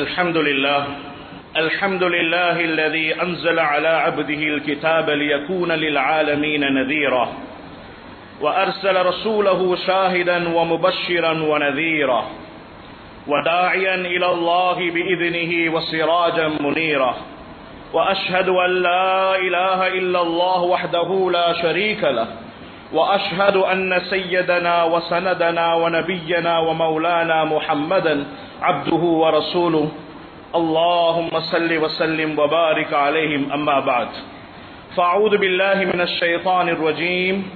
الحمد لله الحمد لله الذي أنزل على عبده الكتاب ليكون للعالمين نذيرا وأرسل رسوله شاهدا ومبشرا ونذيرا وداعيا إلى الله بإذنه وسراجا منيرا وأشهد أن لا إله إلا الله وحده لا شريك له وأشهد أن سيدنا وسندنا ونبينا ومولانا محمدا عبده ورسوله. اللهم صل وسلم وبارك عليهم. أما بعد فأعوذ بالله من الشيطان الرجيم.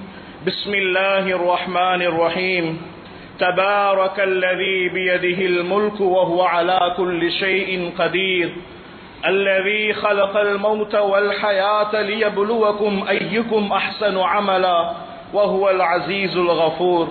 بسم الله الرحمن الرحيم. تبارك الذي بيده الملك وهو على كل شيء قدير. الذي خلق الموت والحياة ليبلوكم أيكم أحسن عملا وهو العزيز الغفور.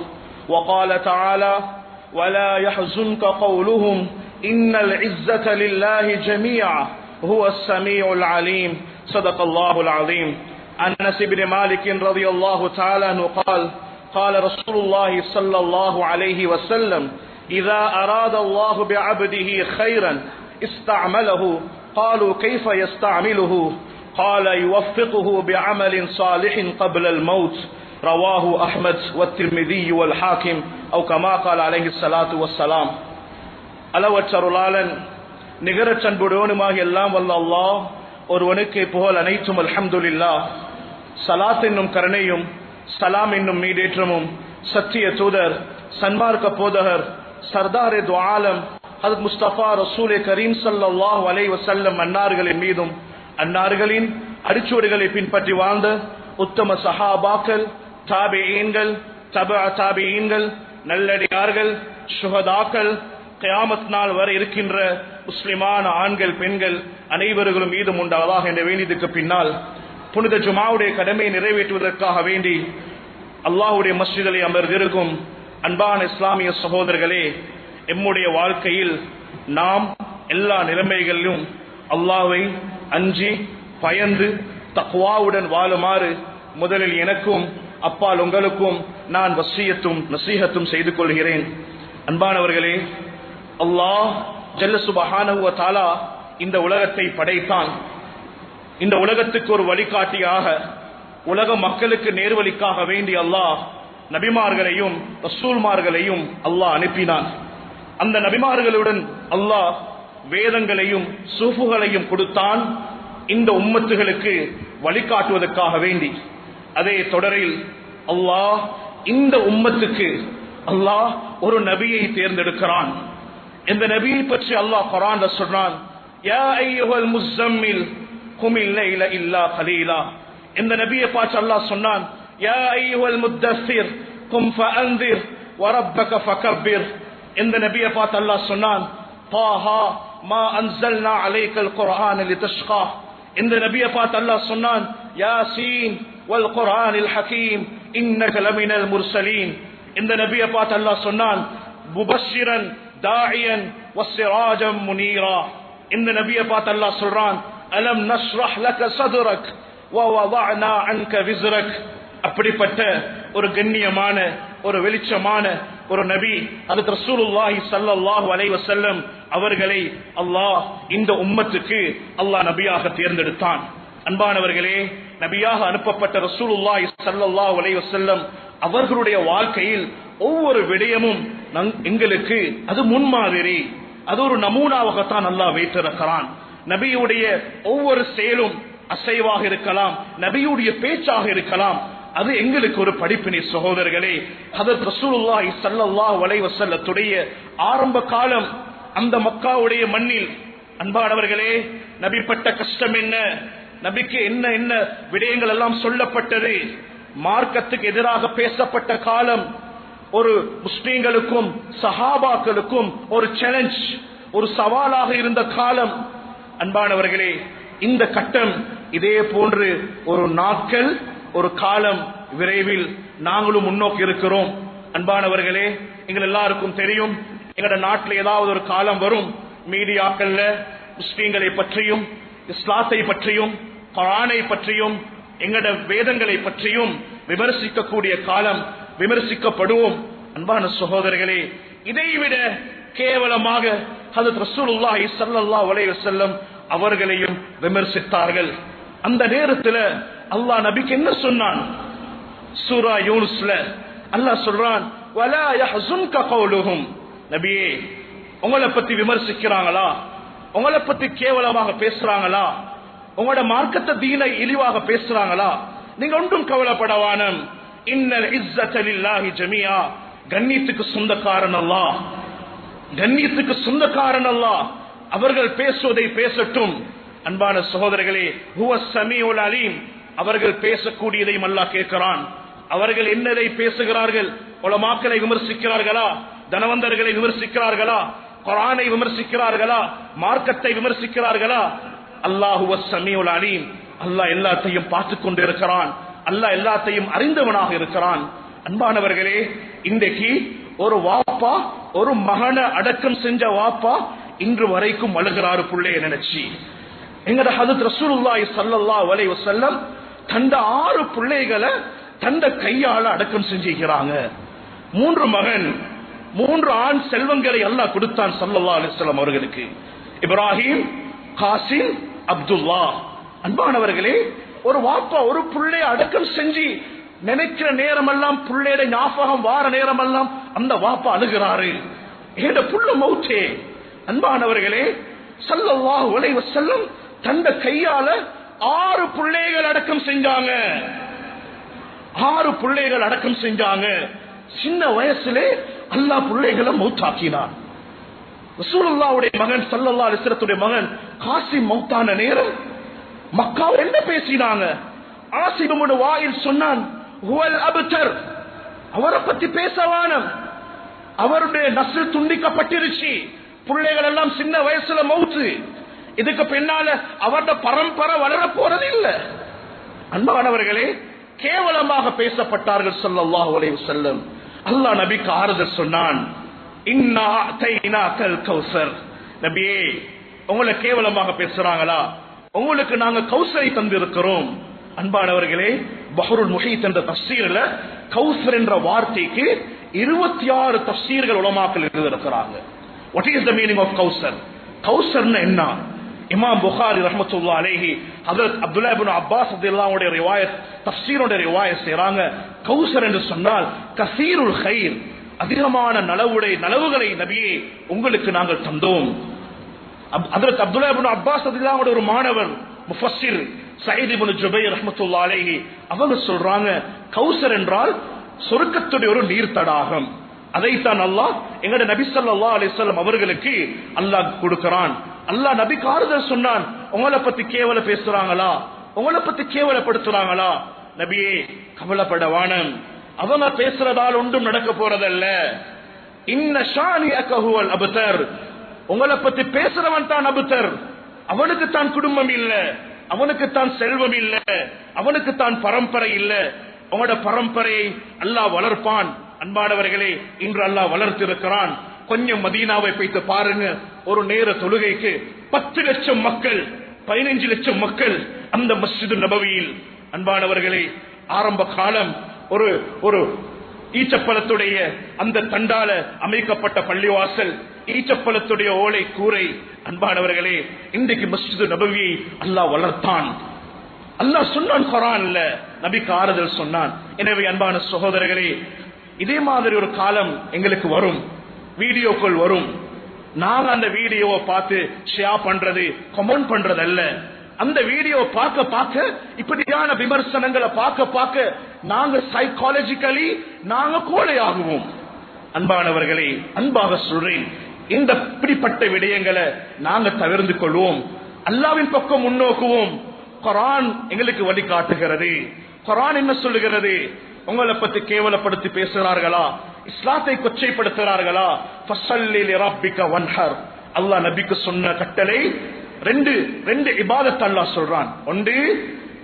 وقال تعالى ولا يحزنك قولهم إن العزة لله جميعا هو السميع العليم. صدق الله العظيم. عن أنس بن مالك رضي الله تعالى عنه قال قال رسول الله صلى الله عليه وسلم إذا أراد الله بعبده خيرا استعمله. قالوا كيف يستعمله؟ قال يوفقه بعمل صالح قبل الموت. رواه أحمد والترمذي والحاكم أو كما قال عليه الصلاة والسلام அளவற்றருளாளன் நிகரச் அன்புடனுமாக எல்லாம் வல்ல அல்லாஹ் ஒருவனுக்கு புகழ் அனைத்தும் அல்ஹம்துலில்லா சலாத் என்னும் கருணையும் சலாம் என்னும் மீடேற்றமும் சத்திய தூதர் சன்மார்க்க போதகர் சர்தாரே துவாலம் அது முஸ்தபா ரசூலே கரீம் சல்லாஹ் அலை வசல்லம் அன்னார்களின் மீதும் அன்னார்களின் அடிச்சுவடுகளை பின்பற்றி வாழ்ந்த உத்தம சஹாபாக்கள் தாபியீன்கள் தப தாபியீன்கள் நல்லடியார்கள் சுகதாக்கள் கயாமத் நாள் வரை இருக்கின்ற முஸ்லிமான ஆண்கள் பெண்கள் அனைவர்களும் மீதும் உண்டாவதாக என்ற வேண்டியதுக்கு பின்னால் புனித ஜுமாவுடைய கடமையை நிறைவேற்றுவதற்காக வேண்டி அல்லாஹுடைய மஸ்ஜிதலை அமர்ந்திருக்கும் அன்பான இஸ்லாமிய சகோதரர்களே எம்முடைய வாழ்க்கையில் நாம் எல்லா நிலைமைகளிலும் அல்லாவை அஞ்சி பயந்து தக்வாவுடன் வாழுமாறு முதலில் எனக்கும் அப்பால் உங்களுக்கும் நான் வசியத்தும் நசீகத்தும் செய்து கொள்கிறேன். அன்பானவர்களே அல்லாஹ் ஜல்லசுபஹானுவ தாலா இந்த உலகத்தை படைத்தான். இந்த உலகத்துக்கு ஒரு வழிகாட்டியாக உலக மக்களுக்கு நேர்வழிக்காக வேண்டி அல்லாஹ் நபிமார்களையும் ரசூல்மார்களையும் அல்லாஹ் அனுப்பினான். அந்த நபிமார்களுடன் அல்லாஹ் வேதங்களையும் சூஃபுகளையும் கொடுத்தான். இந்த உம்மத்துகளுக்கு வழிகாட்டுவதற்காக வேண்டி. அதே தொடரில் அல்லாஹ் இந்த உம்மத்துக்கு அல்லாஹ் ஒரு நபியை தேர்ந்தெடுக்கிறான். இந்த நபியை பற்றி அல்லாஹ் குரான் சொல்றான் யா ஐயுஹல் முஸம்மில் குமில் லைல இல்லா கலீலா. இந்த நபியை பார்த்து அல்லாஹ் சொன்னான் யா ஐயுஹல் முத்தஸ்ஸிர் கும் ஃபஅன்திர் வரப்பக ஃபகப்பிர். இந்த நபியை பார்த்து அல்லாஹ் சொன்னான் தாஹா மா அன்சல்னா அலைக்கல் குர்ஆன் லிதஷ்கா. இந்த நபியை பார்த்து அல்லாஹ் சொன்னான் யாசீன் வல் குர்ஆனில் ஹகீம் இன்னக லமினல் முர்சலீன் இந்த நபியை பார்த்து அல்லாஹ் சொன்னான் முபஷிரன் தாயியன் வஸ்ஸிராஜம் முனீரா இந்த நபியை பார்த்து அல்லாஹ் சொல்றான் அலம் நஷ்ரஹ் லக சதுரக் வவதஅனா அன்க விஸ்ரக் அப்படிப்பட்ட ஒரு கண்ணியமான ஒரு வெளிச்சமான ஒரு நபி அது ரசூலுல்லாஹி ஸல்லல்லாஹு அலைஹி வஸல்லம் அவர்களை அல்லாஹ் இந்த உம்மத்துக்கு அல்லாஹ் நபியாக தேர்ந்தெடுத்தான் அன்பானவர்களே நபியாக அனுப்பப்பட்ட ரசூலுல்லாஹி ஸல்லல்லாஹு அலைஹி வசல்லம் அவர்களுடைய வாழ்க்கையில் ஒவ்வொரு விடயமும் எங்களுக்கு அது முன்மாதிரி அது ஒரு நமூனாவாகத்தான் நல்லா வைத்திருக்கிறான். நபியுடைய ஒவ்வொரு செயலும் அசைவாக இருக்கலாம் நபியுடைய பேச்சாக இருக்கலாம் அது எங்களுக்கு ஒரு படிப்பினை சகோதரர்களே. அதற்கு ரசூலுல்லாஹி ஸல்லல்லாஹு அலைஹி வசல்லத்துடைய ஆரம்ப காலம் அந்த மக்காவுடைய மண்ணில். அன்பானவர்களே நபிப்பட்ட கஷ்டம் என்ன? நபிக்கு என்ன என்ன விடயங்கள் எல்லாம் சொல்லப்பட்டது? மார்க்கத்துக்கு எதிராக பேசப்பட்ட காலம் ஒரு முஸ்லீம்களுக்கும் சஹாபாக்களுக்கும் ஒரு சேலஞ்ச் ஒரு சவாலாக இருந்த காலம். அன்பானவர்களே இந்த கட்டம் இதே போன்று ஒரு நாட்கள் ஒரு காலம் விரைவில் நாங்களும் முன்னோக்கி இருக்கிறோம். அன்பானவர்களே எங்கள் எல்லாருக்கும் தெரியும் எங்களோட நாட்டில் ஏதாவது ஒரு காலம் வரும். மீடியாக்கள்ல முஸ்லீம்களை பற்றியும் இஸ்லாத்தை பற்றியும் குரானை பற்றியும் எங்களோட வேதங்களை பற்றியும் விமர்சிக்கக்கூடிய காலம் விமர்சிக்கப்படுவோம். அன்பான சகோதரர்களே இதைவிட கேவலமாக ஹதரத் ரசூலுல்லாஹி ஸல்லல்லாஹு அலைஹி வஸல்லம் அவர்களையும் விமர்சித்தார்கள். அந்த நேரத்தில் அல்லாஹ் நபிக்கு என்ன சொன்னான்? சூரா யூனுஸ்ல அல்லாஹ் சொல்றான் வலா யஹ்சுன்க கௌலுஹும். நபியே உங்களை பத்தி விமர்சிக்கிறாங்களா? உங்களை பத்தி கேவலமாக பேசுறாங்களா? உங்களோட மார்க்கத்தை தீனை இழிவாக பேசுறாங்களா? நீங்க ஒன்றும் கவலைப்படவானம். இன்னல் இஸ்ஸத லில்லாஹி கண்ணியத்துக்கு சொந்தக்காரன் அல்லாஹ். கண்ணியத்துக்கு சொந்தக்காரன் அல்லாஹ். அவர்கள் பேசுவதை பேசட்டும். அன்பான சகோதரர்களே ஹுவ சமீஉல் அலீம். அவர்கள் பேசக்கூடியதையும் அல்லாஹ் கேட்கிறான். அவர்கள் என்னதை பேசுகிறார்கள்? உலமாக்களை விமர்சிக்கிறார்களா? தனவந்தர்களை விமர்சிக்கிறார்களா? குரானை விமர்சிக்கிறார்களா? மார்க்கத்தை விமர்சிக்கிறார்களா? அல்லாஹுவ சமீஉல் அலீம். அல்லாஹ் எல்லாத்தையும் பார்த்து கொண்டு இருக்கிறான் அல்லாஹ் எல்லாத்தையும் அறிந்தவனாக இருக்கிறான். அன்பானவர்களே இன்றைக்கு ஒரு வாப்பா ஒரு மகனை அடக்கம் செஞ்ச வாப்பா இன்று வரைக்கும் அழுகிறாரு புள்ளைய நினைச்சு. எங்கட ஹதத் ரசூலுல்லாய் சல்லல்லா வலை வசல்லம் தந்த ஆறு பிள்ளைகளை தந்த கையால அடக்கம் செஞ்சிருக்கிறாங்க மூன்று மகன் மூன்று ஆண் செல்வங்களை அல்லாஹ் கொடுத்தான் சல்லல்லா அலிஸ்லாம் அவர்களுக்கு. இப்ராஹிம் காசிம் அப்துல்லா அன்பானவர்களே ஒரு வாப்பா ஒரு புள்ளைய அடக்கம் செஞ்சு நினைக்கிற நேரமெல்லாம் புள்ளையோட ஞாபகம் வார நேரமெல்லாம் அந்த வாப்பா அழுகிறாரு. ஏட புள்ள மௌச்சே அன்பானவர்களே சல்லவா அலைஹி செல்லும் தந்த கையால ஆறு பிள்ளைகள் அடக்கம் செஞ்சாங்க. ஆறு பிள்ளைகள் அடக்கம் செஞ்சாங்க. சின்ன வயசுல அல்லா பிள்ளைகளை மௌத்தாக்கினான். ரசூலுல்லாவுடைய மகன் சல்லல்லா அலிஸ்லத்துடைய மகன் காசி மௌத்தான நேரம். மக்காவில் என்ன பேசினாங்க? ஆசிபமுடைய வாயில் சொன்னான் அவரை பத்தி பேசவானம் அவருடைய நசல் துண்டிக்கப்பட்டிருச்சு. பிள்ளைகள் எல்லாம் சின்ன வயசுல மவுத்து இதுக்கு பின்னால அவருடைய பரம்பரை வளர போறது இல்ல. அன்பானவர்களே கேவலமாக பேசப்பட்டார்கள் சொல்லல்லாஹ் அலைஹி அல்லா அல்லாஹ் நபிக்கு ஆறுதல் சொன்னான் நபியே உங்களை கேவலமாக பேசுறாங்களா? உங்களுக்கு நாங்க கௌசரை தந்திருக்கிறோம். அன்பானவர்களே பஹருல் முஹீத் என்ற தப்சீர்ல கௌசர் என்ற வார்த்தைக்கு இருபத்தி ஆறு தப்சீர்கள் உலமாக்கல் எழுதியிருக்கிறாங்க. What is the meaning of Kausar? கௌசர்னா என்ன? இமாம் புகாரி ரஹமத்துல்லா அலேஹி ஹஜரத் அப்துல்லா இப்னு அப்பாஸ் ரலியல்லாஹு ரிவாயத் தப்சீருடைய ரிவாயத் செய்றாங்க. கௌசர் என்று சொன்னால் கசீருல் ஹைர் அதிகமான நலவுடை நலவுகளை நபியே உங்களுக்கு நாங்கள் தந்தோம். ஹஜரத் அப்துல்லா இப்னு அப்பாஸ் ரலியல்லாஹு ஒரு மாணவர் முஃபஸ்ஸிர் சயீத் ஜுபை ஜுபைர் ரஹ்மத்துல்லாஹி அவங்க சொல்றாங்க கௌசர் என்றால் சொருக்கத்துடைய ஒரு நீர் தடாகம் அதைத்தான் அல்லாஹ் எங்கட நபி ஸல்லல்லாஹு அலைஹி அவர்களுக்கு அல்லாஹ் கொடுக்கிறான். அல்லாஹ் நபிக்கு ஆறுதல் சொன்னான் உங்களை பத்தி கேவல பேசுறாங்களா? உங்களை பத்தி கேவலப்படுத்துறாங்களா? நபியே கவலைப்பட வானம். அவங்க பேசுறதால் ஒன்றும் நடக்க போறதல்ல. இன்ன ஷானி அகஹுவல் அபுதர். உங்களை பத்தி பேசுறவன் தான் அபுத்தர் அவனுக்கு தான் குடும்பம் இல்ல. அவனுக்கு தான் செல்வம் இல்ல. அவனுக்கு தான் பரம்பரை இல்ல. உங்களோட பரம்பரையை அல்லாஹ் வளர்ப்பான். அன்பானவர்களே இன்று அல்லாஹ் வளர்த்திருக்கிறான். கொஞ்சம் மதீனாவை வைத்து பாருங்க. ஒரு நேர தொழுகைக்கு பத்து லட்சம் மக்கள் பதினைஞ்சு லட்சம் மக்கள் அந்த மஸ்ஜிது நபவியில். அன்பானவர்களே ஆரம்ப காலம் ஒரு ஒரு ஈச்சப்பழத்துடைய அந்த தண்டால அமைக்கப்பட்ட பள்ளிவாசல் ஈச்சப்பழத்துடைய ஓலை கூரை. அன்பானவர்களே இன்றைக்கு மஸ்ஜிது நபவியை அல்லாஹ் வளர்த்தான். அல்லாஹ் சொன்னான் குரான்ல நபிக்கு ஆறுதல் சொன்னான். எனவே அன்பான சகோதரர்களே இதே மாதிரி ஒரு காலம் எங்களுக்கு வரும். வீடியோக்கள் வரும். நாங்க அந்த வீடியோவை பார்த்து ஷேர் பண்றது கமெண்ட் பண்றது அல்ல அந்த வீடியோ பார்க்க பார்க்க இப்படியான விமர்சனங்களை பார்க்க பார்க்க நாங்க சைக்காலஜிக்கலி நாங்க கோழையாகுவோம். அன்பானவர்களே அன்பாக சொல்றேன் இந்த இப்படிப்பட்ட விடயங்களை நாங்க தவிர்த்து கொள்வோம். அல்லாவின் பக்கம் முன்னோக்குவோம். குரான் எங்களுக்கு வழிகாட்டுகிறது. குரான் என்ன சொல்லுகிறது? உங்களை பத்தி கேவலப்படுத்தி பேசுகிறார்களா இஸ்லாத்தை கொச்சைப்படுத்துகிறார்களா அல்லாஹ் நபிக்கு சொன்ன கட்டளை ரெண்டு ரெண்டு இபாதத் அல்லாஹ் சொல்றான். ஒன்று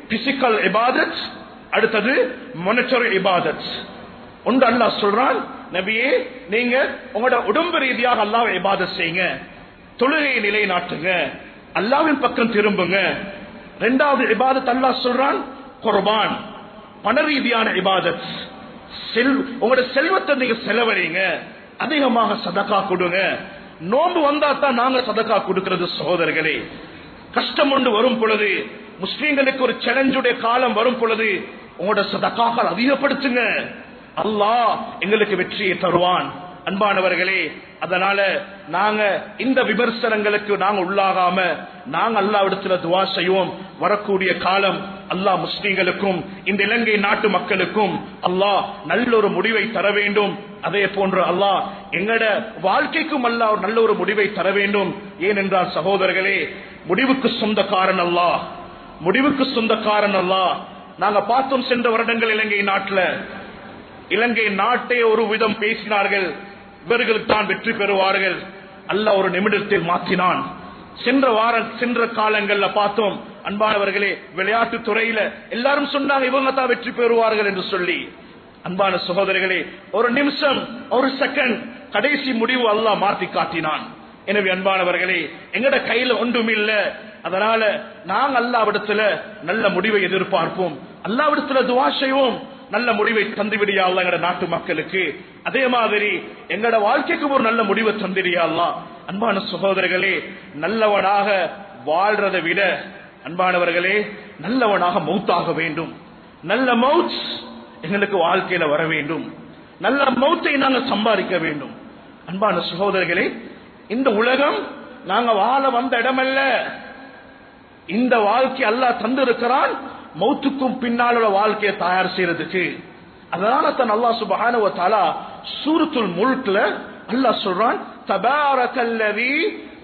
பிசிக்கல் இபாதத் அடுத்தது மொனிட்டரி இபாதத் ஒன்று அல்லாஹ் சொல்றான் நபியே நீங்க உங்களோட உடம்பு ரீதியாக அல்லாஹ் இபாதத் செய்யுங்க. தொழுகையை நிலைநாட்டுங்க. அல்லாவின் பக்கம் திரும்புங்க. ரெண்டாவது இபாதத் அல்லாஹ் சொல்றான் குர்பான். பண ரீதியான இபாதத். செல் உங்களோட செல்வத்தை நீங்க செலவழிங்க. அதிகமாக சதக்கா கொடுங்க. நோன்பு வந்தா தான் நாங்க சதக்கா கொடுக்கிறது சகோதரர்களே. கஷ்டம் ஒன்று வரும் பொழுது முஸ்லீம்களுக்கு ஒரு சேலஞ்சுடைய காலம் வரும் பொழுது உங்களோட சதக்காக்கள் அதிகப்படுத்துங்க. அல்லாஹ் எங்களுக்கு வெற்றியை தருவான். அன்பானவர்களே அதனால நாங்க இந்த விமர்சனங்களுக்கு நாங்க உள்ளாகாம நாங்க அல்லாவிடத்துல துவா செய்வோம். வரக்கூடிய காலம் அல்லாஹ் முஸ்லீம்களுக்கும் இந்த இலங்கை நாட்டு மக்களுக்கும் அல்லாஹ் நல்ல ஒரு முடிவை தர வேண்டும். அதே போன்று அல்லாஹ் எங்கட வாழ்க்கைக்கும் அல்லாஹ் ஒரு நல்ல ஒரு முடிவை தர வேண்டும். ஏனென்றால் சகோதரர்களே முடிவுக்கு சொந்தக்காரன் அல்லாஹ். முடிவுக்கு சொந்தக்காரன் அல்லாஹ். நாங்க பார்த்தோம் சென்ற வருடங்கள் இலங்கை நாட்டில். இலங்கை நாட்டை ஒரு விதம் பேசினார்கள். இவர்கள் தான் வெற்றி பெறுவார்கள். அல்ல ஒரு நிமிடத்தில் மாற்றினான். சென்ற வார சென்ற காலங்கள்ல பார்த்தோம் அன்பானவர்களே விளையாட்டு துறையில எல்லாரும் சொன்னாங்க இவங்க தான் வெற்றி பெறுவார்கள் என்று சொல்லி. அன்பான சகோதரிகளே ஒரு நிமிஷம் ஒரு செகண்ட் கடைசி முடிவு அல்லா மாற்றி காட்டினான். எனவே அன்பானவர்களே எங்கட கையில ஒன்றும் இல்ல. அதனால நாங்க அல்லாவிடத்துல நல்ல முடிவை எதிர்பார்ப்போம். அல்லாவிடத்துல துவா செய்வோம். நல்ல முடிவை தந்துவிடியா அல்ல நாட்டு மக்களுக்கு? அதே மாதிரி எங்கட வாழ்க்கைக்கு ஒரு நல்ல முடிவை தந்திரியா அன்பான சகோதரர்களே நல்லவனாக வாழ்றதை விட அன்பானவர்களே நல்லவனாக மௌத்தாக வேண்டும். நல்ல மவுத் எங்களுக்கு வாழ்க்கையில வர வேண்டும். நல்ல மௌத்தை நாங்கள் சம்பாதிக்க வேண்டும். அன்பான சகோதரர்களே இந்த உலகம் நாங்க வாழ வந்த இடமல்ல. இந்த வாழ்க்கை அல்லாஹ் தந்திருக்கிறான். மௌத்துக்கும் பின்னால் உள்ள வாழ்க்கையை தயார் செய்யறதுக்கு. அதனால தன் அல்லா சுபஹானஹு வ சூரத்துல் முல்க்ல அல்லாஹ் சொல்றான் தபாரக்கல்லதி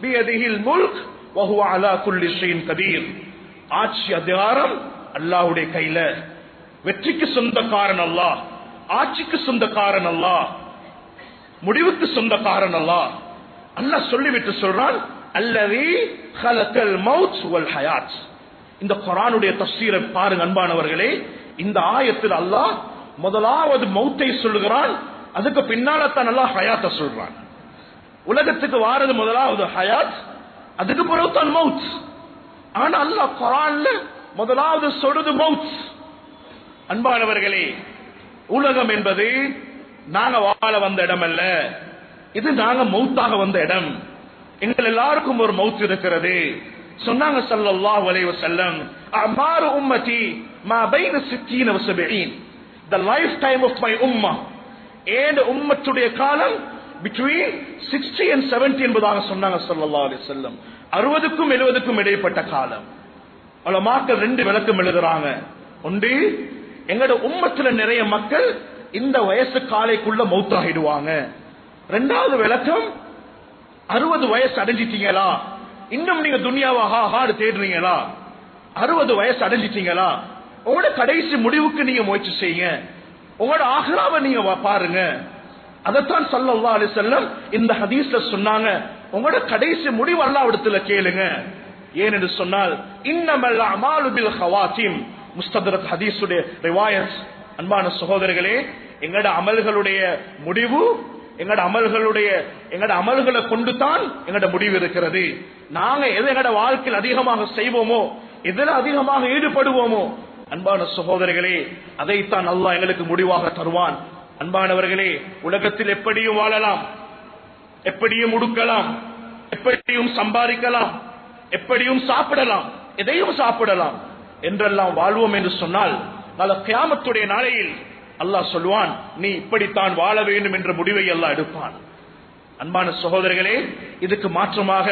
பியதிஹில் முல்க் வ அலா குல்லி கதீர். ஆட்சி அதிகாரம் அல்லாஹ்வுடைய கையில. வெற்றிக்கு சொந்தக்காரன் அல்லாஹ் ஆட்சிக்கு சொந்தக்காரன் அல்லாஹ் முடிவுக்கு சொந்தக்காரன் அல்லாஹ். அல்லாஹ் சொல்லிவிட்டு சொல்றான் அல்லதி ஹலக்கல் மவுத் வல் ஹயாத். இந்த குரானுடைய தஸ்வீரை பாருங்க அன்பானவர்களே. இந்த ஆயத்தில் அல்லாஹ் முதலாவது மௌத்தை சொல்லுகிறான். அதுக்கு பின்னால தான் அல்லாஹ் ஹயாத்த சொல்றான். உலகத்துக்கு வாரது முதலாவது ஹயாத் அதுக்கு பிறகு தான் மவுத் ஆனா அல்லாஹ் குரான்ல முதலாவது சொல்றது மவுத் அன்பானவர்களே உலகம் என்பது நாங்க வாழ வந்த இடம் அல்ல. இது நாங்க மௌத்தாக வந்த இடம். எங்கள் எல்லாருக்கும் ஒரு மவுத் இருக்கிறது. சொன்னாங்க ஸல்லல்லாஹு அலைஹி வஸல்லம் அமாரு உம்மதி மா பைன 60 வ 70 the lifetime of my ummah. and உம்மத்துடைய காலம் between 60 and 70 என்பதாக சொன்னாங்க ஸல்லல்லாஹு அலைஹி வஸல்லம். 60க்கும் 70க்கும் இடைப்பட்ட காலம். உலமாக்கள் ரெண்டு விளக்கம் எழுதுறாங்க. ஒன்று எங்களோட உம்மத்துல நிறைய மக்கள் இந்த வயசு காலைக்குள்ள மௌத்தாகிடுவாங்க. ரெண்டாவது விளக்கம் அறுபது வயசு அடைஞ்சிட்டீங்களா? இன்னும் நீங்க துனியாவா ஹாடு தேடுறீங்களா? அறுபது வயசு அடைஞ்சிட்டீங்களா? உங்களோட கடைசி முடிவுக்கு நீங்க முயற்சி செய்யுங்க. உங்களோட ஆஹ்ராவை நீங்க பாருங்க. அதைத்தான் சல்லா அலி செல்லம் இந்த ஹதீஸ்ல சொன்னாங்க. உங்களோட கடைசி முடிவு அல்லாவிடத்துல கேளுங்க. ஏனென்று சொன்னால் இன்னமல்ல அமாலுபில் ஹவாத்திம் முஸ்ததரத் ஹதீஸுடைய ரிவாயத். அன்பான சகோதரர்களே எங்களோட அமல்களுடைய முடிவு எங்கட அமல்களுடைய எங்கட அமல்களை கொண்டு தான் எங்கட முடிவு இருக்கிறது. நாங்க எது எங்கட வாழ்க்கையில் அதிகமாக செய்வோமோ எதில் அதிகமாக ஈடுபடுவோமோ அன்பான சகோதரர்களே அதைத்தான் அல்லாஹ் எங்களுக்கு முடிவாக தருவான். அன்பானவர்களே உலகத்தில் எப்படியும் வாழலாம் எப்படியும் உடுக்கலாம் எப்படியும் சம்பாதிக்கலாம் எப்படியும் சாப்பிடலாம் எதையும் சாப்பிடலாம் என்றெல்லாம் வாழ்வோம் என்று சொன்னால் நல்ல கியாமத்துடைய நாளையில் அல்லாஹ் சொல்வான் நீ இப்படித்தான் வாழ வேண்டும் என்ற முடிவை அல்லாஹ் எடுப்பான். அன்பான சகோதரர்களே இதுக்கு மாற்றமாக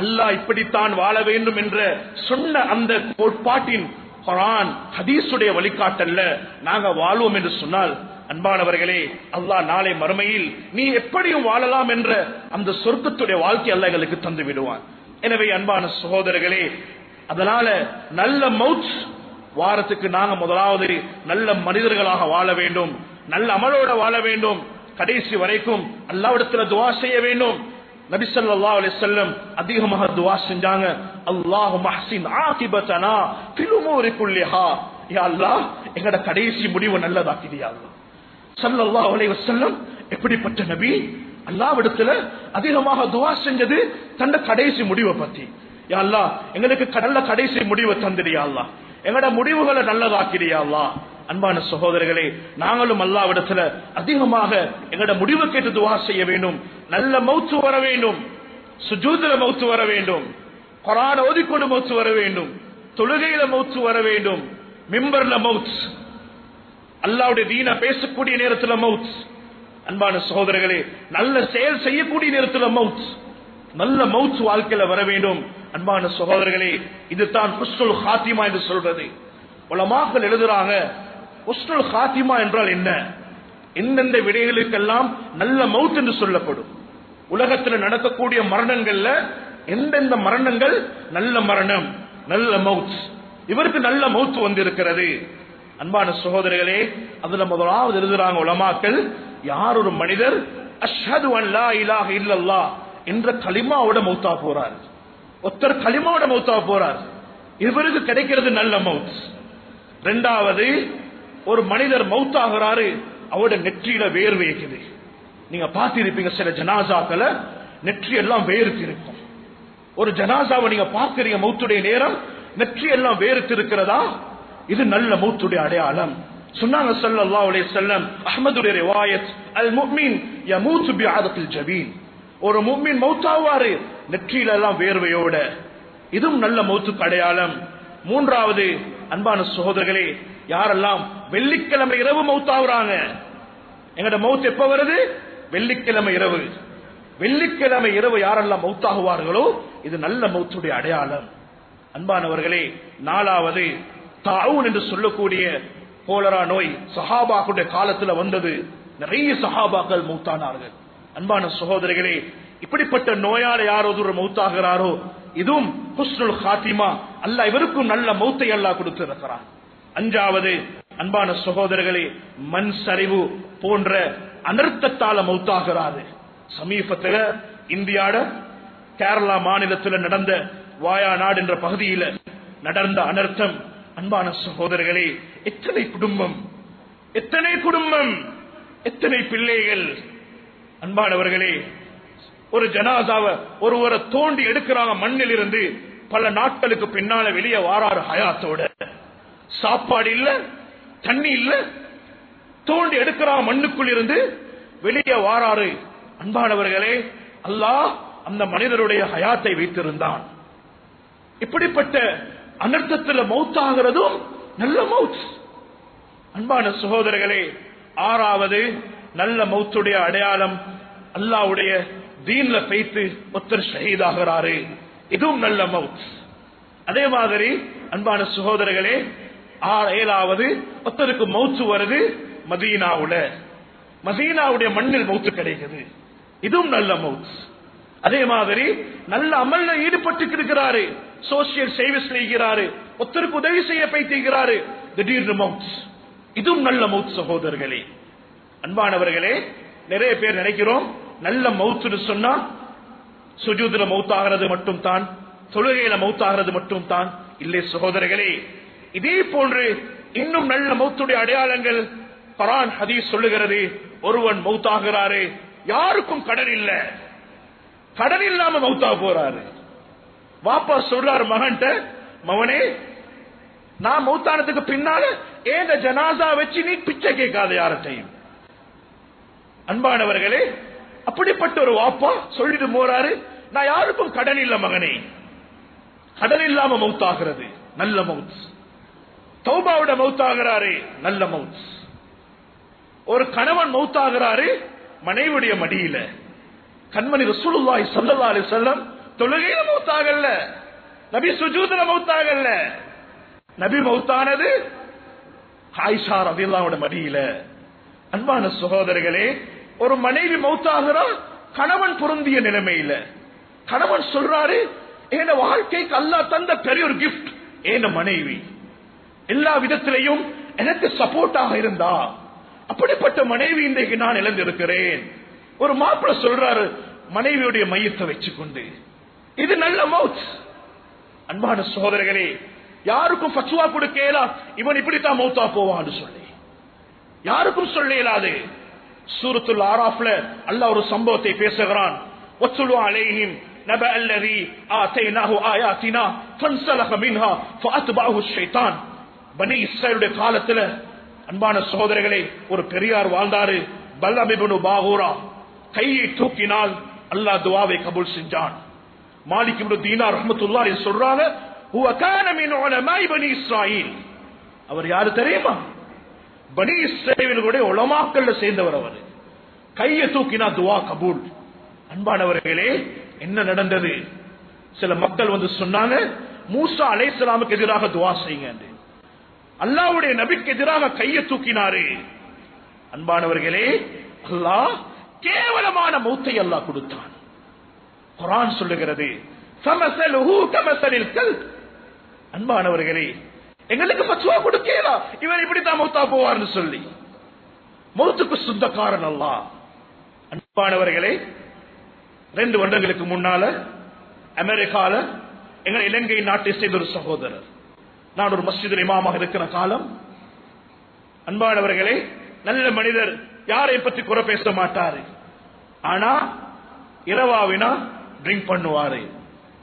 அல்லாஹ் இப்படித்தான் வாழ வேண்டும் என்ற சொன்ன அந்த கோட்பாட்டின் குரான் ஹதீஸுடைய வழிகாட்டல்ல நாங்க வாழ்வோம் என்று சொன்னால் அன்பானவர்களே அல்லாஹ் நாளை மறுமையில் நீ எப்படியும் வாழலாம் என்ற அந்த சொர்க்கத்துடைய வாழ்க்கை அல்ல எங்களுக்கு தந்து விடுவான். எனவே அன்பான சகோதரர்களே அதனால நல்ல மவுத் வாரத்துக்கு நாங்க முதலாவது நல்ல மனிதர்களாக வாழ வேண்டும். நல்ல அமலோட வாழ வேண்டும். கடைசி வரைக்கும் அல்லாவிடத்துல துவா செய்ய வேண்டும். நபி ஸல்லல்லாஹு அலைஹி வஸல்லம் அதிகமாக துவா செஞ்சாங்க. அல்லாஹு மஹ்சின் ஆகிபதனா ஃபில் உமூரி குல்லிஹா. யா அல்லாஹ் எங்கட கடைசி முடிவு நல்லதாக்கிடியா அல்லாஹ். ஸல்லல்லாஹு அலைஹி வஸல்லம் எப்படிப்பட்ட நபி? அல்லாவிடத்துல அதிகமாக துவா செஞ்சது தந்த கடைசி முடிவை பத்தி. யா அல்லாஹ் எங்களுக்கு கடல்ல கடைசி முடிவை தந்திரியா அல்லாஹ். எங்கட முடிவுகளை நல்லதாக்கிறியா அல்லாஹ்? அன்பான சகோதரர்களே நாங்களும் அல்லாவிடத்துல அதிகமாக எங்களோட முடிவு கேட்டு துவா செய்ய வேண்டும். நல்ல மௌத்து வர வேண்டும். சுஜூதுல மௌத்து வர வேண்டும். கொரான ஓதிக்கொண்டு மௌத்து வர வேண்டும். தொழுகையில மௌத்து வர வேண்டும். மிம்பர்ல மௌத் அல்லாவுடைய தீன பேசக்கூடிய நேரத்துல மவுத். அன்பான சகோதரர்களே நல்ல செயல் செய்யக்கூடிய நேரத்துல மவுத். நல்ல மவுத் வாழ்க்கையில வர வேண்டும். அன்பான சகோதரர்களே இதுதான் ஹுஸ்னுல் ஹாத்திமா என்று சொல்றது. உலமாக்கள் எழுதுறாங்க ஹுஸ்னுல் ஹாத்திமா என்றால் என்ன? எந்தெந்த விடைகளுக்கெல்லாம் நல்ல மவுத் என்று சொல்லப்படும். உலகத்தில் நடக்கக்கூடிய மரணங்கள்ல எந்தெந்த மரணங்கள்? நல்ல மரணம் நல்ல மவுத். இவருக்கு நல்ல மவுத் வந்திருக்கிறது. அன்பான சகோதரர்களே அதுல முதலாவது எழுதுறாங்க உலமாக்கள் யார் ஒரு மனிதர்? அஷ்ஹது அல்லா இலாக இல்லல்லா என்ற களிமாவோட மௌத்தா போறாரு. ஒருத்தர் களிமாவோட மௌத்தா போறார். இவருக்கு கிடைக்கிறது நல்ல மவுத் ரெண்டாவது ஒரு மனிதர் மௌத்தாகிறாரு அவரோட நெற்றியில வேர்வை இருக்குது நீங்க பார்த்திருப்பீங்க சில ஜனாசாக்களை நெற்றி எல்லாம் வேர்த்து இருக்கும் ஒரு ஜனாசாவை நீங்க பார்க்கறீங்க மௌத்துடைய நேரம் நெற்றி எல்லாம் வேர்த்து இருக்கிறதா இது நல்ல மௌத்துடைய அடையாளம். சொன்னாங்க ஸல்லல்லாஹு அலைஹி வஸல்லம் அஹ்மதுடைய ரிவாயத் அல் முஃமின் யமூத்து பிஆதத்தில் ஜபீன். ஒரு முஃமின் மௌத்தாவாரு நெற்றியிலெல்லாம் வேர்வையோட. இதுவும் நல்ல மௌத்துக்கு அடையாளம். மூன்றாவது அன்பான சகோதரர்களே யாரெல்லாம் வெள்ளிக்கிழமை இரவு மௌத்தாகுறாங்க எங்கட மௌத் எப்ப வருது? வெள்ளிக்கிழமை இரவு. வெள்ளிக்கிழமை இரவு யாரெல்லாம் மௌத்தாகுவார்களோ இது நல்ல மௌத்துடைய அடையாளம். அன்பானவர்களே நாலாவது தாவுன் என்று சொல்லக்கூடிய கோலரா நோய் சஹாபாக்குடைய காலத்துல வந்தது. நிறைய சஹாபாக்கள் மௌத்தானார்கள். அன்பான சகோதரிகளே இப்படிப்பட்ட நோயாளி யார் ஒரு மௌத்தாகிறாரோ இதுவும் ஹுஸ்னுல் ஹாத்திமா. அல்ல இவருக்கும் நல்ல மௌத்தை அல்லா கொடுத்திருக்கிறார் அஞ்சாவது அன்பான சகோதரர்களே மண் சரிவு போன்ற அனர்த்தத்தால மௌத்தாகிறாரு சமீபத்தில் இந்தியாட கேரளா மாநிலத்தில் நடந்த வாயாநாடு என்ற பகுதியில் நடந்த அனர்த்தம். அன்பான சகோதரர்களே எத்தனை குடும்பம் எத்தனை குடும்பம் எத்தனை பிள்ளைகள். அன்பானவர்களே ஒரு ஜனாதாவை ஒருவரை தோண்டி எடுக்கிறாங்க மண்ணில் இருந்து பல நாட்களுக்கு பின்னால வெளியே வாராரு ஹயாத்தோட. சாப்பாடு இல்ல தண்ணி இல்ல தோண்டி எடுக்கிறாங்க மண்ணுக்குள் இருந்து வெளியே வாராரு. அன்பானவர்களே அல்லாஹ் அந்த மனிதருடைய ஹயாத்தை வைத்திருந்தான். இப்படிப்பட்ட அனர்த்தத்தில் மௌத்தாகிறதும் நல்ல மவுத் அன்பான சகோதரர்களே ஆறாவது நல்ல மௌத்துடைய அடையாளம் அல்லாவுடைய தீன்ல பைத்து ஒருத்தர் ஷஹீதாகிறாரு இதுவும் நல்ல மவுத். அதே மாதிரி அன்பான சகோதரர்களே ஆறு ஏழாவது ஒருத்தருக்கு மவுத்து வருது மதீனாவுல. மதீனாவுடைய மண்ணில் மவுத்து கிடைக்குது. இதுவும் நல்ல மவுத். அதே மாதிரி நல்ல அமல்ல ஈடுபட்டு இருக்கிறாரு சோசியல் சர்வீஸ் செய்கிறாரு. ஒருத்தருக்கு உதவி செய்ய பைத்திருக்கிறாரு திடீர்னு மவுத். இதுவும் நல்ல மவுத் சகோதரர்களே. அன்பானவர்களே நிறைய பேர் நினைக்கிறோம் நல்ல மவுத்துன்னு சொன்னா சுஜூதுல மவுத்தாகிறது மட்டும் தான் தொழுகையில மவுத்தாகிறது மட்டும் தான். இல்லை சகோதரர்களே இதே போன்று இன்னும் நல்ல மௌத்துடைய அடையாளங்கள் பரான் ஹதீஸ் சொல்லுகிறது ஒருவன் மௌத்தாகிறாரு யாருக்கும் கடன் இல்ல. கடன் இல்லாம மௌத்தா போறாரு. வாப்பா சொல்றாரு மகன்ட்ட மவனே நான் மௌத்தானதுக்கு பின்னால ஏந்த ஜனாசா வச்சு நீ பிச்சை கேட்காத யார்கிட்டையும். அன்பானவர்களே அப்படிப்பட்ட ஒரு வாப்பா சொல்லிட்டு போறாரு. நான் யாருக்கும் கடன் இல்ல மகனே. கடன் இல்லாம மவுத்தாகிறது நல்ல மவுத் தௌபாவோட மவுத்தாகிறாரு நல்ல மவுத் ஒரு கணவன் மவுத்தாகிறாரு மனைவியுடைய மடியில. கண்மணி ரசூலுல்லாய் ஸல்லல்லாஹு செல்லம் வஸல்லம் தொழுகையில மௌத்தாகல்ல நபி சுஜூதுல மௌத்தாகல்ல நபி மௌத்தானது ஆயிஷா ரலியல்லாஹு மடியில. அன்பான சகோதரர்களே ஒரு மனைவி மௌத்தாகிறார் கணவன் பொருந்திய நிலைமையில. கணவன் சொல்றாரு என் வாழ்க்கைக்கு அல்லா தந்த பெரிய ஒரு கிஃப்ட் என் மனைவி எல்லா விதத்திலையும் எனக்கு சப்போர்ட்டாக இருந்தா. அப்படிப்பட்ட மனைவி இன்றைக்கு நான் இழந்திருக்கிறேன். ஒரு மாப்பிள்ள சொல்றாரு மனைவியுடைய மையத்தை வச்சுக்கொண்டு. இது நல்ல மவுத் அன்பான சோதரர்களே யாருக்கும் பச்சுவா கொடுக்கலா இவன் இப்படித்தான் மௌத்தா போவான்னு சொல்லி. யாருக்கும் சொல்ல இயலாது. சூரத்துல் ஆராஃப்ல அல்ல ஒரு சம்பவத்தை பேசுகிறான் ஒத்துலு அலைஹிம் நப அல்லதி ஆத்தைனாஹு ஆயாத்தினா ஃபன்சலக மின்ஹா ஃபஅத்பாஹு ஷைத்தான் பனி இஸ்ரேலுடைய காலத்துல அன்பான சகோதரர்களே ஒரு பெரியார் வாழ்ந்தாரு பல்லபிபுனு பாகூரா கையை தூக்கினால் அல்லாஹ் துவாவை கபூல் செஞ்சான் மாலிக் தீனார் ரஹமத்துல்லா சொல்றாங்க அவர் யாரு தெரியுமா பனி இஸ்ரேலுடைய உலமாக்கல்ல சேர்ந்தவர் அவர். கையை தூக்கினா துவா கபூல். அன்பானவர்களே என்ன நடந்தது? சில மக்கள் வந்து சொன்னாங்க மூசா அலைஹிஸ்ஸலாமுக்கு எதிராக துவா செய்யுங்க அல்லாவுடைய அல்லாஹ்வுடைய நபிக்கு எதிராக கையை தூக்கினாரு. அன்பானவர்களே அல்லாஹ் கேவலமான மௌத்தை அல்லாஹ் கொடுத்தான். குரான் சொல்லுகிறது சமசல் அன்பானவர்களே எங்களுக்கு பச்சுவா கொடுக்கலா இவர் இப்படித்தான் மௌத்தா போவார்னு சொல்லி. மௌத்துக்கு சொந்தக்காரன் அல்லாஹ். அன்பானவர்களே ரெண்டு வருடங்களுக்கு முன்னால அமெரிக்கால எங்கள் இலங்கை நாட்டை சேர்ந்த ஒரு சகோதரர். நான் ஒரு மஸ்ஜித் இமாமாக இருக்கிற காலம். அன்பானவர்களே நல்ல மனிதர் யாரை பற்றி குறை பேச மாட்டாரு. ஆனா இரவாவினா ட்ரிங்க் பண்ணுவாரு.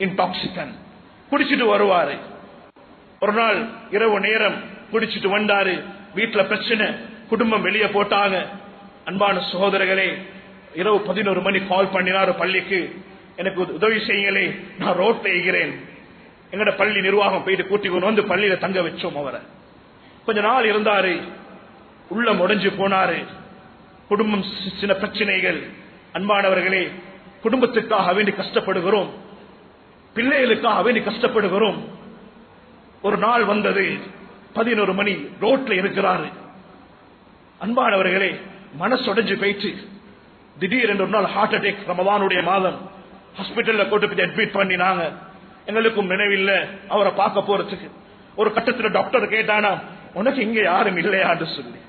இன்டாக்சிகன் குடிச்சிட்டு வருவாரு. ஒரு நாள் இரவு நேரம் குடிச்சிட்டு வந்தாரு. வீட்டுல பிரச்சனை. குடும்பம் வெளியே போட்டாங்க. அன்பான சகோதரர்களே இரவு பதினோரு மணி கால் பண்ணினாரு பள்ளிக்கு. எனக்கு உதவி செய்யுங்களே நான் ரோட் செய்கிறேன் எங்கட பள்ளி நிர்வாகம் போயிட்டு கூட்டி கொண்டு வந்து பள்ளியில தங்க வச்சோம் அவரை. கொஞ்ச நாள் இருந்தாரு. உள்ள உடைஞ்சு போனாரு. குடும்பம் சி- சில பிரச்சனைகள். அன்பானவர்களே குடும்பத்துக்காக வேண்டி கஷ்டப்படுகிறோம். பிள்ளைகளுக்காக வேண்டி கஷ்டப்படுகிறோம். ஒரு நாள் வந்தது. பதினோரு மணி ரோட்ல இருக்கிறாரு. அன்பானவர்களே மனசு உடைஞ்சு போயிட்டு திடீரென்று ஒரு நாள் ஹார்ட் அட்டாக் ரமதானுடைய மாதம். ஹாஸ்பிட்டல்ல கூட்டு போய் அட்மிட் பண்ணினாங்க. எங்களுக்கும் நினைவில்லை அவரை பார்க்க போறதுக்கு. ஒரு கட்டத்தில் டாக்டர் கேட்டானா உனக்கு இங்க யாரும் இல்லையான்னு சொல்லி.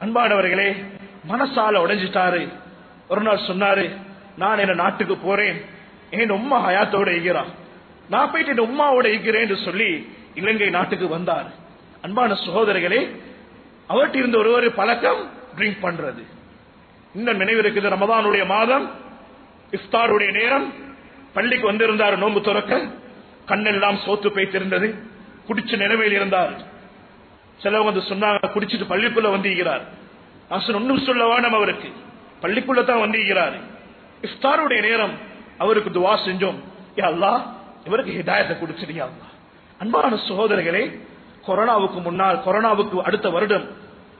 அன்பானவர்களே மனசால உடைஞ்சிட்டாரு. ஒரு நாள் சொன்னாரு நான் என்ன நாட்டுக்கு போறேன். என் உம்மா ஹயாத்தோட இருக்கிறா நான் போயிட்டு என் உம்மாவோட இருக்கிறேன் சொல்லி இலங்கை நாட்டுக்கு வந்தார். அன்பான சகோதரர்களே அவர்கிட்ட இருந்த ஒரு ஒரு பழக்கம் ட்ரிங்க் பண்றது. இன்னும் நினைவு இருக்குது ரமதானுடைய மாதம் இஃப்தாருடைய நேரம் பள்ளிக்கு வந்திருந்தார் நோன்பு துறக்க கண்ணெல்லாம் சோத்து போய்த்திருந்தது குடிச்ச நிலைமையில் இருந்தார். சிலவங்க வந்து சொன்னாங்க குடிச்சிட்டு பள்ளிக்குள்ள வந்திருக்கிறார். நான் சொன்ன ஒன்னும் சொல்ல வேணாம் அவருக்கு. பள்ளிக்குள்ள தான் வந்திருக்கிறார். இஃப்தாருடைய நேரம் அவருக்கு துவா செஞ்சோம். யா அல்லாஹ் இவருக்கு ஹிதாயத்தை கொடுத்துடியா அன்பான சகோதரர்களே கொரோனாவுக்கு முன்னால் கொரோனாவுக்கு அடுத்த வருடம்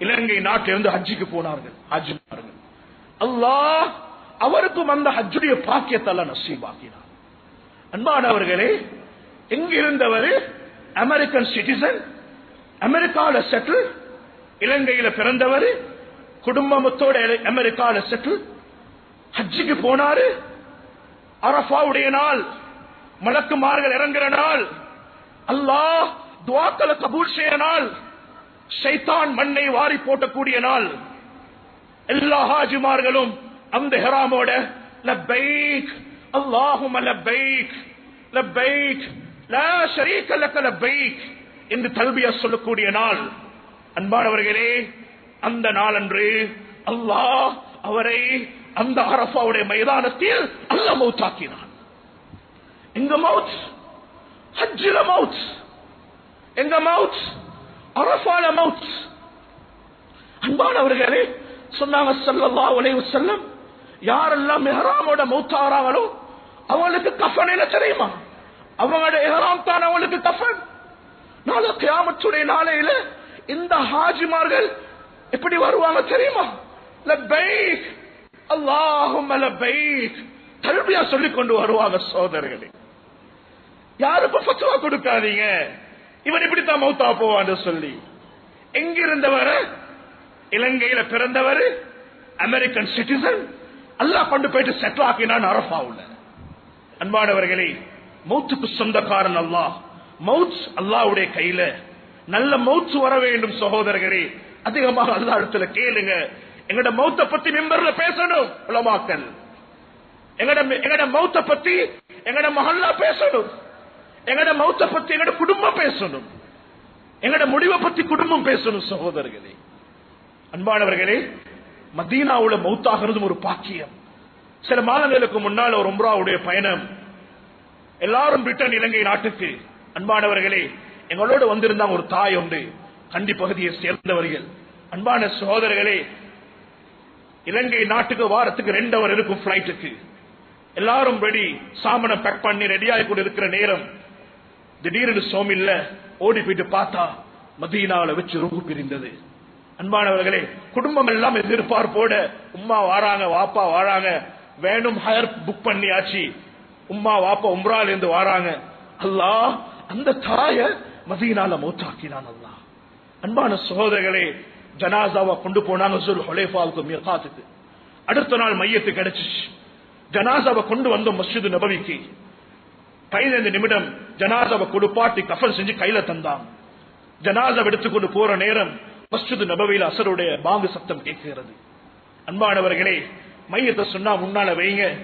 இலங்கை நாட்டிலிருந்து ஹஜ்ஜிக்கு போனார்கள் ஹஜ் அல்லாஹ் அவருக்கும் அந்த ஹஜ்ஜுடைய பாக்கியத்தல்ல நசீபாக்கினார். அன்பானவர்களே எங்கிருந்தவர் அமெரிக்கன் சிட்டிசன் அமெரிக்காவில் செட்டில் இலங்கையில பிறந்தவர் குடும்பத்தோட அமெரிக்காவில் செட்டில் ஹஜ்ஜிக்கு போனாரு. அரபாவுடைய நாள் மலக்குமார்கள் இறங்குற நாள். அல்லாஹ் துவாக்களை கபூர் செய்ய நாள். ஷைத்தான் மண்ணை வாரி போட்டக்கூடிய நாள். எல்லா ஹாஜிமார்களும் அந்த ஹெராமோட லப்பைக் அல்லாஹும் லப்பைக் லப்பைக் லா ஷரீக லக லப்பைக் என்று தல்பியா சொல்லக்கூடிய நாள். அன்பானவர்களே அந்த நாளன்று அல்லாஹ் அவரை அந்த அரபாவுடைய மைதானத்தில் அல்லாஹ் மௌத்தாக்கினான். எங்க மவுத் ஹஜ்ஜில மவுத் எங்க மவுத் அரபால மவுத் அன்பானவர்களே சொன்னாங்க ஸல்லல்லாஹு அலைஹி செல்லம் யாரெல்லாம் மெஹராமோட மௌத்தாராங்களோ அவங்களுக்கு கஃபன் என்ன தெரியுமா? அவங்களோட எஹராம் தான் அவங்களுக்கு கஃபன் நாளை கியாமத்துடைய நாளையில இந்த ஹாஜிமார்கள் எப்படி வருவாங்க தெரியுமா? லப்பைக். அல்லாஹும் லப்பைக். தல்பியா சொல்லிக் கொண்டு வருவாங்க சோதரர்களே யாருக்கும் ஃபத்வா கொடுக்காதீங்க. இவன் இப்படித்தான் மௌத்தா போவான்னு சொல்லி. எங்கிருந்தவர்? இலங்கையில பிறந்தவர்? American citizen? அல்லாஹ் கொண்டு போயிட்டு செட்டில் ஆக்கினான் அரபாவுல அன்பானவர்களே மௌத்துக்கு சொந்தக்காரன் அல்லாஹ். மவுத் அல்லாஹ்வுடைய கையில. நல்ல மவுத் வர வேண்டும் சகோதரர்களே. அதிகமாக அல்லா இடத்துல கேளுங்க. எங்கட மௌத்த பத்தி மெம்பர்ல பேசணும் உலமாக்கல் எங்கட எங்கட மௌத்த பத்தி எங்கட மகல்லா பேசணும். எங்கட மௌத்த பத்தி எங்கட குடும்பம் பேசணும். எங்கட முடிவை பத்தி குடும்பம் பேசணும் சகோதரர்களே. அன்பானவர்களே மதீனாவுல மௌத்தாகிறதும் ஒரு பாக்கியம். சில மாதங்களுக்கு முன்னால் ஒரு உம்ராவுடைய பயணம். எல்லாரும் பிரிட்டன் இலங்கை நாட்டுக்கு. அன்பானவர்களே எங்களோட வந்திருந்தாங்க ஒரு தாய் உண்டு. கண்டி பகுதியை சேர்ந்தவர்கள். அன்பான சகோதரர்களே இலங்கை நாட்டுக்கு வாரத்துக்கு ரெண்டு அவர் இருக்கும் பிளைட்டுக்கு எல்லாரும் ரெடி சாமனை பேக் பண்ணி ரெடியாகி கொண்டு இருக்கிற நேரம். திடீர்னு சோமில்ல ஓடி போயிட்டு பார்த்தா மதீனாவில வச்சு ரூபு பிரிந்தது. அன்பானவர்களே குடும்பம் எல்லாம் எதிர்பார்ப்போட உம்மா வாராங்க வாப்பா வாராங்க வேணும் ஹயர் புக் பண்ணியாச்சு உம்மா வாப்பா உம்ரால் இருந்து வாராங்க. அல்லாஹ் அந்த தாய மதீனால மௌத்தாக்கினான் அல்லா அன்பான சகோதரர்களே ஜனாசாவை கொண்டு போனாங்க சொல் ஹொலேஃபாவுக்கு மிர்காத்துக்கு. அடுத்த நாள் மையத்து கிடைச்சிச்சு. ஜனாசாவை கொண்டு வந்தோம் மஸ்ஜிது நபவிக்கு. பதினைந்து நிமிடம் ஜனாசாவை கொடுப்பாட்டி கஃபன் செஞ்சு கையில தந்தான். ஜனாசாவை எடுத்துக்கொண்டு போற நேரம் மஸ்ஜிது நபவையில் அசருடைய பாங்கு சத்தம் கேட்கிறது. அன்பானவர்களே மையத்தை சொன்னா முன்னால வைங்க.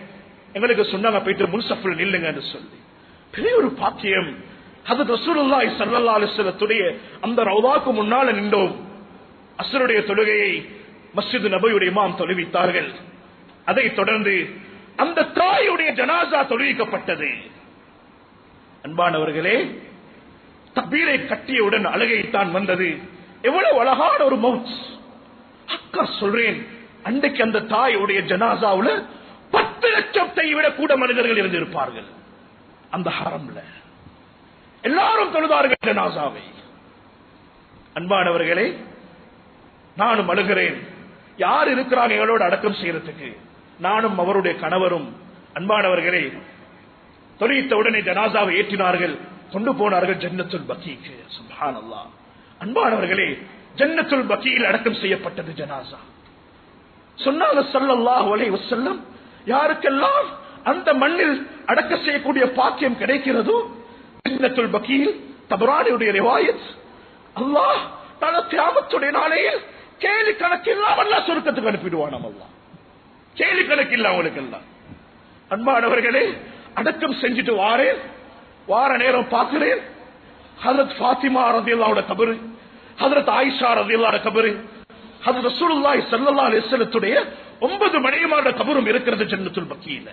எங்களுக்கு சொன்னாங்க போயிட்டு முன்சப்பில் நில்லுங்கன்னு சொல்லி. பெரிய ஒரு பாக்கியம். அது ரசூலுல்லாஹி ஸல்லல்லாஹு அலைஹி அந்த ரவுதாக்கு முன்னால நின்றோம். அசருடைய தொழுகையை மஸ்ஜித் நபியுடைய மாம் தொழுவித்தார்கள். அதைத் தொடர்ந்து அந்த தாயுடைய ஜனாசா தொழுவிக்கப்பட்டது. அன்பானவர்களே தப்பீரை கட்டியவுடன் அழுகைத்தான் வந்தது. எவ்வளவு அழகான ஒரு மவுத் அக்கா சொல்றேன் அன்றைக்கு அந்த தாயுடைய ஜனாசாவுல பத்து லட்சத்தை விட கூட மனிதர்கள் இருந்திருப்பார்கள். அந்த ஹரம்ல. எல்லாரும் தொழுதார்கள் ஜனாசாவை. அன்பானவர்களே நானும் அழுகிறேன். யார் இருக்கிறாங்க எங்களோட அடக்கம் செய்யறதுக்கு? நானும் அவருடைய கணவரும். அன்பானவர்களே தொழித்த உடனே ஜனாசாவை ஏற்றினார்கள். கொண்டு போனார்கள் ஜன்னத்துல் பக்கீக்கு. சுபான் அல்லா அன்பானவர்களே ஜன்னத்துல் பக்கியில் அடக்கம் செய்யப்பட்டது ஜனாசா. சொன்னாங்க சல்லல்லாஹு அலைஹி வஸல்லம் யாருக்கெல்லாம் அந்த மண்ணில் அடக்க செய்யக்கூடிய பாக்கியம் கிடைக்கிறதோ ஜன்னத்துல் பக்கியில் தபரானியுடைய ரிவாயத் அல்லாஹ் தன தியாகத்துடைய நாளையில் கேலி கணக்கில்லாம அல்லா சுருக்கத்துக்கு அனுப்பிடுவான் அல்லாஹ். கேலி கணக்கில்ல அவங்களுக்கு எல்லாம் அன்பானவர்களே அடக்கம் செஞ்சுட்டு வாரேன். வார நேரம் பார்க்கிறேன். ஹதரத் ஃபாத்திமா ரதியல்லாவோட கபரு ஹதரத் ஆயிஷா ரதியல்லாட கபரு ஹதரத் ரசூலுல்லாஹி சல்லல்லா அலைஹி ஒன்பது மனைவிமாரோட கபரும் இருக்கிறது ஜன்னத்துல் பக்கியில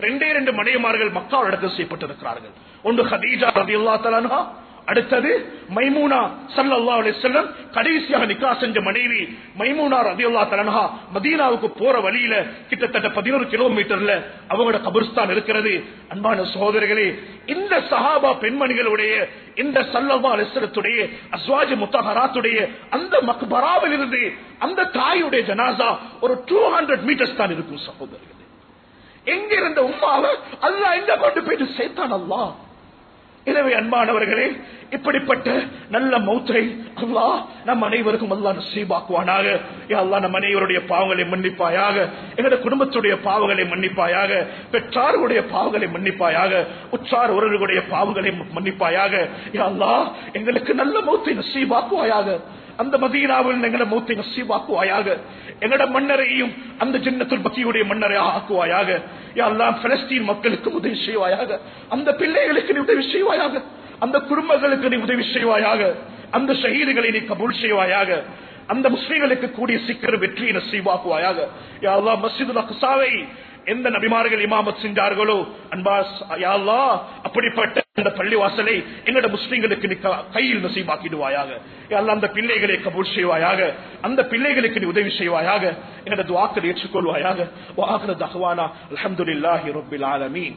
ரெண்டே ரெண்டு மனைவிமார்கள் மக்கள் அடக்கம் செய்யப்பட்டிருக்கிறார்கள். ஒன்று ஹதீஜா ரதியுல்லா தலானா அடுத்தது மைமூனா சல்லல்லா அலிசல்லம் கடைசியாக நிக்கா செஞ்ச மனைவி மைமூனா ரதியுல்லா தலன்ஹா மதீனாவுக்கு போற வழியில கிட்டத்தட்ட பதினோரு கிலோமீட்டர்ல அவங்களோட கபர்ஸ்தான் இருக்கிறது. அன்பான சகோதரர்களே இந்த சஹாபா பெண்மணிகளுடைய இந்த சல்லல்லா அலிசலத்துடைய அஸ்வாஜி முத்தஹராத்துடைய அந்த மக்பராவில் இருந்து அந்த தாயுடைய ஜனாசா ஒரு டூ ஹண்ட்ரட் மீட்டர்ஸ் தான் இருக்கும் சகோதரர்களே. எங்க இருந்த உமாவை அல்லா எங்க கொண்டு போயிட்டு? சேர்த்தான் அல்லா எனவே அன்பானவர்களே இப்படிப்பட்ட நல்ல மௌத்தை அல்லாஹ் நம் அனைவருக்கும் அல்லா நசீபாக்குவானாக. அல்லா நம் அனைவருடைய பாவங்களை மன்னிப்பாயாக எங்களுடைய குடும்பத்துடைய பாவங்களை மன்னிப்பாயாக பெற்றார்களுடைய பாவங்களை மன்னிப்பாயாக உற்றார் உறவுகளுடைய பாவங்களை மன்னிப்பாயாக. அல்லா எங்களுக்கு நல்ல மௌத்தை நசீபாக்குவாயாக. அந்த மதீனாவில் எங்களை மௌத்தை நசீபாக்குவாயாக. எங்களோட மன்னரையும் அந்த ஜின்னத்துல் பக்கியுடைய மன்னரை ஆக்குவாயாக. எல்லாம் பலஸ்தீன் மக்களுக்கு உதவி செய்வாயாக. அந்த பிள்ளைகளுக்கு நீ உதவி செய்வாயாக. அந்த குடும்பங்களுக்கு நீ உதவி செய்வாயாக. அந்த ஷஹீதுகளை நீ கபூல் செய்வாயாக. அந்த முஸ்லீம்களுக்கு கூடிய சீக்கிரம் வெற்றியை நசீவாக்குவாயாக யா மஸ்ஜிதுல் அக்சாவை எந்த நபிமார்கள் இமாமத் செஞ்சார்களோ அன்பா யாழ்லா அப்படிப்பட்ட அந்த பள்ளிவாசலை எங்களோட முஸ்லீம்களுக்கு நீ கையில் நசீபாக்கிடுவாயாக. அல்ல அந்த பிள்ளைகளை கபூல் செய்வாயாக. அந்த பிள்ளைகளுக்கு நீ உதவி செய்வாயாக. எங்களோட துவாக்கள் ஏற்றுக்கொள்வாயாக. வாகன தகவானா அலமதுல்லாஹி ரபில் ஆலமீன்.